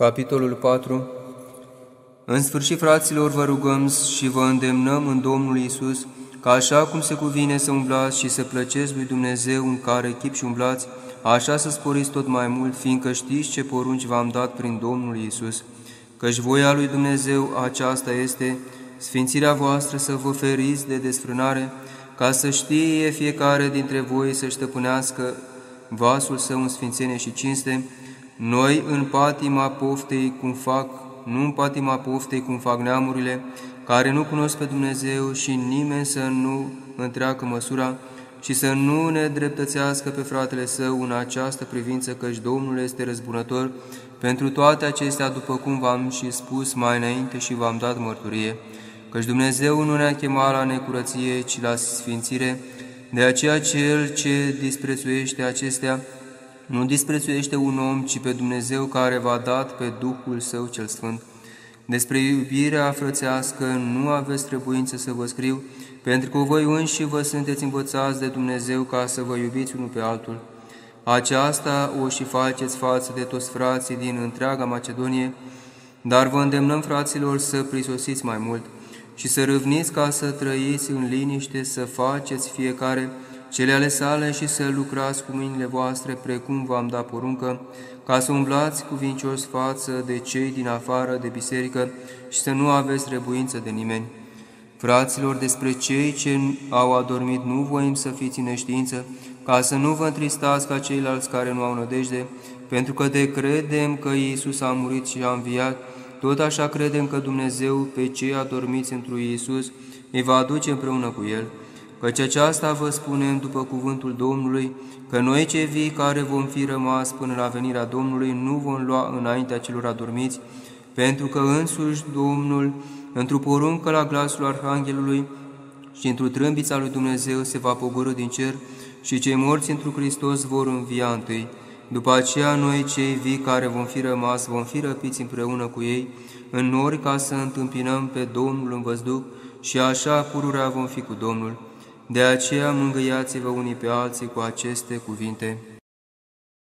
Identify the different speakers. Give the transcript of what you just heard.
Speaker 1: Capitolul 4 În sfârșit, fraților, vă rugăm și vă îndemnăm în Domnul Isus, ca așa cum se cuvine să umblați și să plăceți lui Dumnezeu în care chip și umblați, așa să sporiți tot mai mult, fiindcă știți ce porunci v-am dat prin Domnul Isus. Căci voia lui Dumnezeu aceasta este sfințirea voastră să vă feriți de desfrânare, ca să știe fiecare dintre voi să stăpânească vasul său în sfințenie și cinste, noi în patima poftei cum fac, nu în patima poftei cum fac neamurile, care nu cunosc pe Dumnezeu și nimeni să nu întreacă măsura și să nu ne dreptățească pe fratele său în această privință, căci Domnul este răzbunător pentru toate acestea, după cum v-am și spus mai înainte și v-am dat mărturie, căci Dumnezeu nu ne-a chemat la necurăție, ci la sfințire, de aceea cel ce disprețuiește acestea, nu disprețuiește un om, ci pe Dumnezeu care v-a dat pe Duhul Său cel Sfânt. Despre iubirea frățească nu aveți trebuință să vă scriu, pentru că voi înși vă sunteți învățați de Dumnezeu ca să vă iubiți unul pe altul. Aceasta o și faceți față de toți frații din întreaga Macedonie, dar vă îndemnăm, fraților, să prisosiți mai mult și să râvniți ca să trăiți în liniște, să faceți fiecare cele ale sale și să lucrați cu mâinile voastre precum v-am dat poruncă, ca să umblați cuvincios față de cei din afară de biserică și să nu aveți trebuință de nimeni. Fraților, despre cei ce au adormit nu voim să fiți în neștiință, ca să nu vă întristați ca ceilalți care nu au nădejde, pentru că de credem că Iisus a murit și a înviat, tot așa credem că Dumnezeu pe cei adormiți într Iisus îi va aduce împreună cu El căci aceasta vă spunem după cuvântul Domnului, că noi cei vii care vom fi rămas până la venirea Domnului nu vom lua înaintea celor adormiți, pentru că însuși Domnul, într-o poruncă la glasul Arhanghelului și într-o trâmbița lui Dumnezeu se va pogorâ din cer și cei morți într Hristos vor învia întâi. După aceea noi cei vii care vom fi rămas vom fi răpiți împreună cu ei în nori ca să întâmpinăm pe Domnul în văzduc și așa pururea vom fi cu Domnul. De aceea mângâiați-vă unii pe alții cu aceste cuvinte.